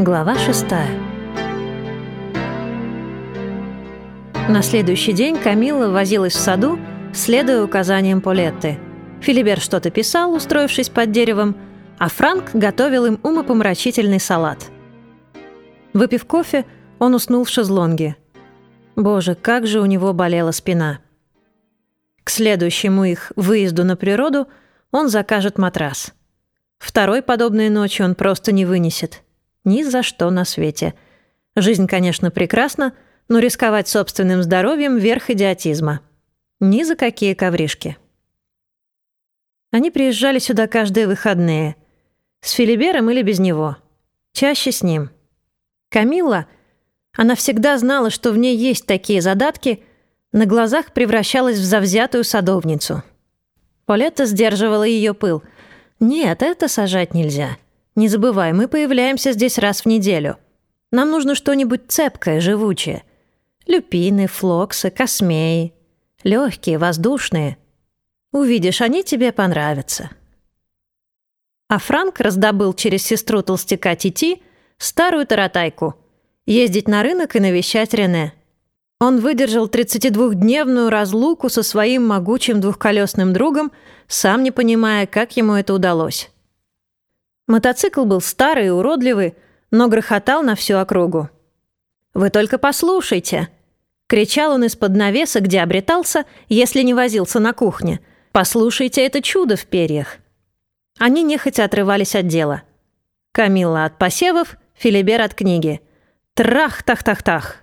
Глава шестая. На следующий день Камилла возилась в саду, следуя указаниям Полетты. Филибер что-то писал, устроившись под деревом, а Франк готовил им умопомрачительный салат. Выпив кофе, он уснул в шезлонге. Боже, как же у него болела спина. К следующему их выезду на природу он закажет матрас. Второй подобной ночи он просто не вынесет. Ни за что на свете. Жизнь, конечно, прекрасна, но рисковать собственным здоровьем — верх идиотизма. Ни за какие ковришки. Они приезжали сюда каждые выходные. С Филибером или без него. Чаще с ним. Камилла, она всегда знала, что в ней есть такие задатки, на глазах превращалась в завзятую садовницу. Полетта сдерживала ее пыл. «Нет, это сажать нельзя. Не забывай, мы появляемся здесь раз в неделю. Нам нужно что-нибудь цепкое, живучее. Люпины, флоксы, космеи. Легкие, воздушные. Увидишь, они тебе понравятся. А Франк раздобыл через сестру толстяка Тити старую таратайку. Ездить на рынок и навещать Рене. Он выдержал 32-дневную разлуку со своим могучим двухколесным другом, сам не понимая, как ему это удалось. Мотоцикл был старый и уродливый, но грохотал на всю округу. «Вы только послушайте!» Кричал он из-под навеса, где обретался, если не возился на кухне. «Послушайте это чудо в перьях!» Они нехотя отрывались от дела. Камилла от посевов, Филибер от книги. Трах-тах-тах-тах.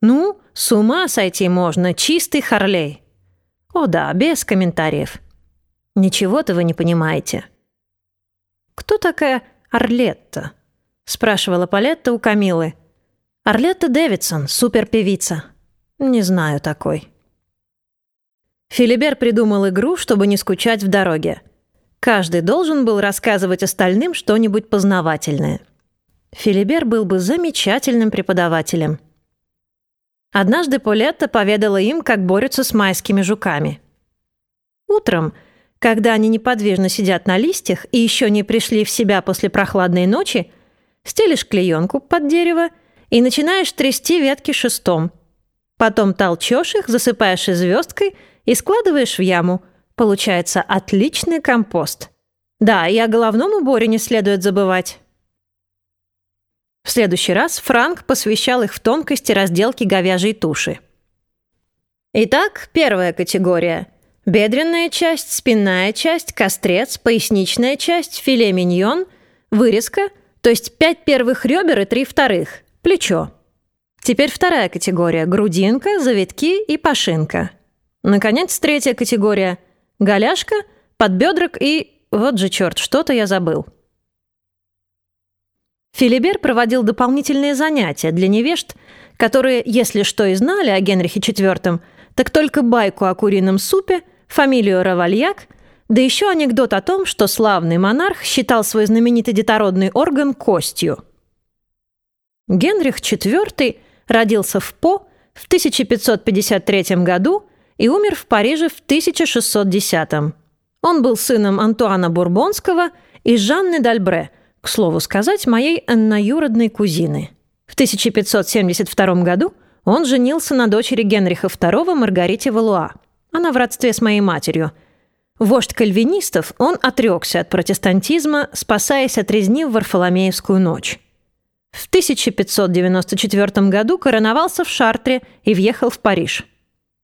Ну, с ума сойти можно, чистый Харлей. О да, без комментариев. Ничего-то вы не понимаете. «Кто такая Орлетта?» — спрашивала Палетта у Камилы. «Орлетта Дэвидсон, суперпевица». «Не знаю такой». Филибер придумал игру, чтобы не скучать в дороге. Каждый должен был рассказывать остальным что-нибудь познавательное. Филибер был бы замечательным преподавателем. Однажды Полетта поведала им, как борются с майскими жуками. Утром — когда они неподвижно сидят на листьях и еще не пришли в себя после прохладной ночи, стелишь клеенку под дерево и начинаешь трясти ветки шестом. Потом толчешь их, засыпаешь звездкой и складываешь в яму. Получается отличный компост. Да, и о головном уборе не следует забывать. В следующий раз Франк посвящал их в тонкости разделки говяжьей туши. Итак, первая категория – Бедренная часть, спинная часть, кострец, поясничная часть, филе миньон, вырезка, то есть пять первых ребер и три вторых, плечо. Теперь вторая категория – грудинка, завитки и пашинка. Наконец, третья категория – голяшка, подбедрок и... Вот же черт, что-то я забыл. Филибер проводил дополнительные занятия для невежд, которые, если что и знали о Генрихе IV, так только байку о курином супе – фамилию Равальяк, да еще анекдот о том, что славный монарх считал свой знаменитый детородный орган костью. Генрих IV родился в По в 1553 году и умер в Париже в 1610. Он был сыном Антуана Бурбонского и Жанны Дальбре, к слову сказать, моей энноюродной кузины. В 1572 году он женился на дочери Генриха II Маргарите Валуа. Она в родстве с моей матерью. Вождь кальвинистов, он отрекся от протестантизма, спасаясь от резни в Варфоломеевскую ночь. В 1594 году короновался в Шартре и въехал в Париж.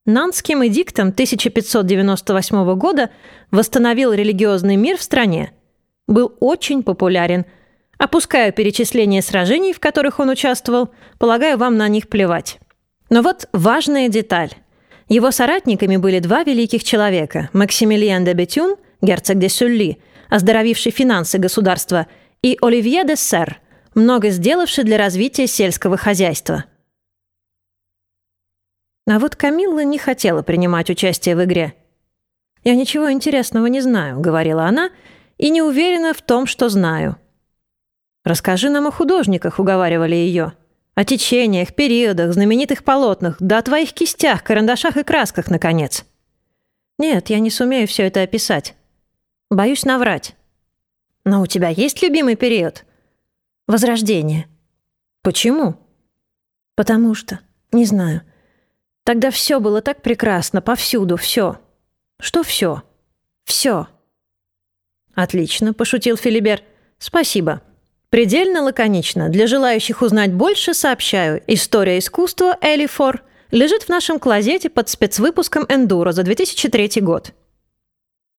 Нанским эдиктом 1598 года восстановил религиозный мир в стране. Был очень популярен. Опускаю перечисление сражений, в которых он участвовал, полагаю, вам на них плевать. Но вот важная деталь. Его соратниками были два великих человека – Максимилиан де Бетюн, герцог де Сюлли, оздоровивший финансы государства, и Оливье де Сер, много сделавший для развития сельского хозяйства. А вот Камилла не хотела принимать участие в игре. «Я ничего интересного не знаю», — говорила она, и не уверена в том, что знаю. «Расскажи нам о художниках», — уговаривали ее. О течениях, периодах, знаменитых полотнах, да о твоих кистях, карандашах и красках, наконец. Нет, я не сумею все это описать. Боюсь наврать. Но у тебя есть любимый период? Возрождение. Почему? Потому что, не знаю. Тогда все было так прекрасно, повсюду, все. Что все? Все. Отлично, пошутил Филибер. Спасибо. Предельно лаконично. Для желающих узнать больше сообщаю. История искусства Элифор лежит в нашем клозете под спецвыпуском «Эндуро» за 2003 год.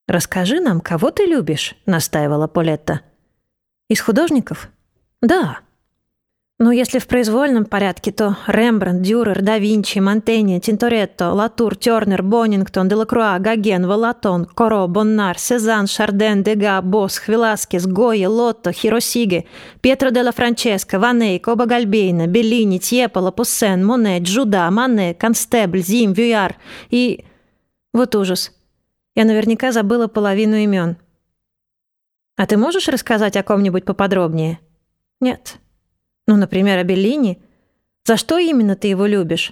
«Расскажи нам, кого ты любишь?» — настаивала Полетта. «Из художников?» «Да». Но если в произвольном порядке, то Рембрандт, Дюрер, да Винчи, Монтенье, Тинторетто, Латур, Тернер, Боннингтон, Делакруа, Гоген, Валатон, Коро, Боннар, Сезанн, Шарден, Дега, Босх, Веласкес, Гойе, Лотто, Хиросиге, Пьетро де ла Франческо, Ваней, Коба Гальбейна, Беллини, Тьепола, Пуссен, Моне, Джуда, Мане, Констебль, Зим, Вюяр и... Вот ужас. Я наверняка забыла половину имен. А ты можешь рассказать о ком-нибудь поподробнее? Нет. Ну, например, о Беллини. За что именно ты его любишь?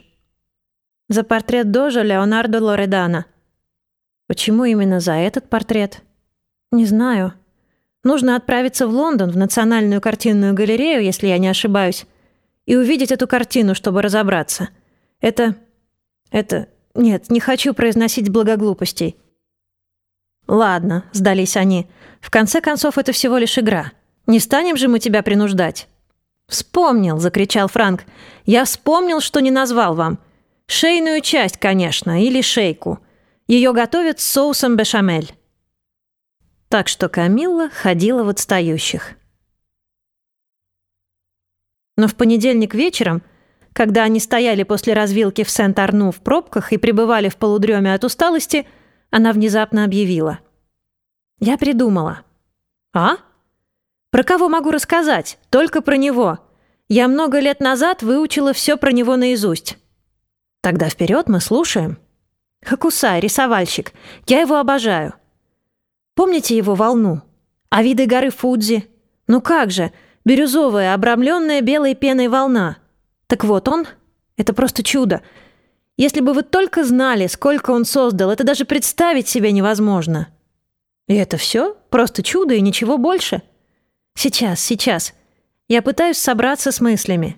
За портрет Дожа Леонардо Лоредана. Почему именно за этот портрет? Не знаю. Нужно отправиться в Лондон, в Национальную картинную галерею, если я не ошибаюсь, и увидеть эту картину, чтобы разобраться. Это... это... Нет, не хочу произносить благоглупостей. Ладно, сдались они. В конце концов, это всего лишь игра. Не станем же мы тебя принуждать. «Вспомнил!» — закричал Франк. «Я вспомнил, что не назвал вам. Шейную часть, конечно, или шейку. Ее готовят с соусом бешамель». Так что Камилла ходила в отстающих. Но в понедельник вечером, когда они стояли после развилки в Сент-Арну в пробках и пребывали в полудреме от усталости, она внезапно объявила. «Я придумала». «А?» Про кого могу рассказать? Только про него. Я много лет назад выучила все про него наизусть. Тогда вперед мы слушаем. Хакусай, рисовальщик. Я его обожаю. Помните его волну? А виды горы Фудзи? Ну как же, бирюзовая, обрамленная белой пеной волна. Так вот он. Это просто чудо. Если бы вы только знали, сколько он создал, это даже представить себе невозможно. И это все? Просто чудо и ничего больше? — Сейчас, сейчас. Я пытаюсь собраться с мыслями.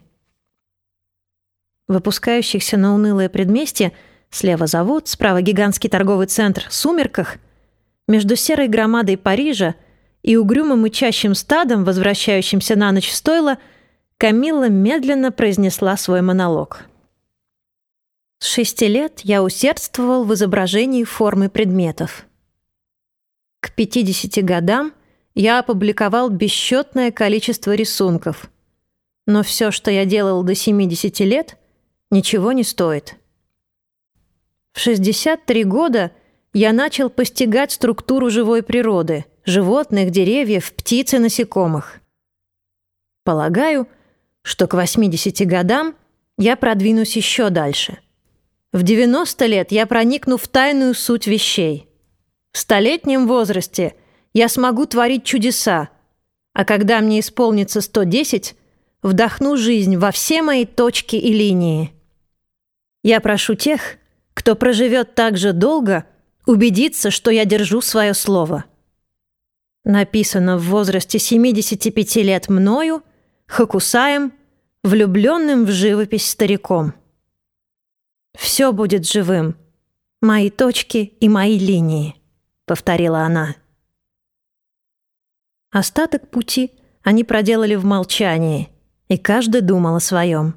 Выпускающихся на унылое предместье, слева завод, справа гигантский торговый центр, сумерках, между серой громадой Парижа и угрюмым мычащим стадом, возвращающимся на ночь в стойло, Камилла медленно произнесла свой монолог. С шести лет я усердствовал в изображении формы предметов. К пятидесяти годам я опубликовал бесчетное количество рисунков. Но все, что я делал до 70 лет, ничего не стоит. В 63 года я начал постигать структуру живой природы, животных, деревьев, птиц и насекомых. Полагаю, что к 80 годам я продвинусь еще дальше. В 90 лет я проникну в тайную суть вещей. В столетнем возрасте я смогу творить чудеса, а когда мне исполнится 110, вдохну жизнь во все мои точки и линии. Я прошу тех, кто проживет так же долго, убедиться, что я держу свое слово. Написано в возрасте 75 лет мною, Хакусаем, влюбленным в живопись стариком. «Все будет живым, мои точки и мои линии», — повторила она. Остаток пути они проделали в молчании, и каждый думал о своем.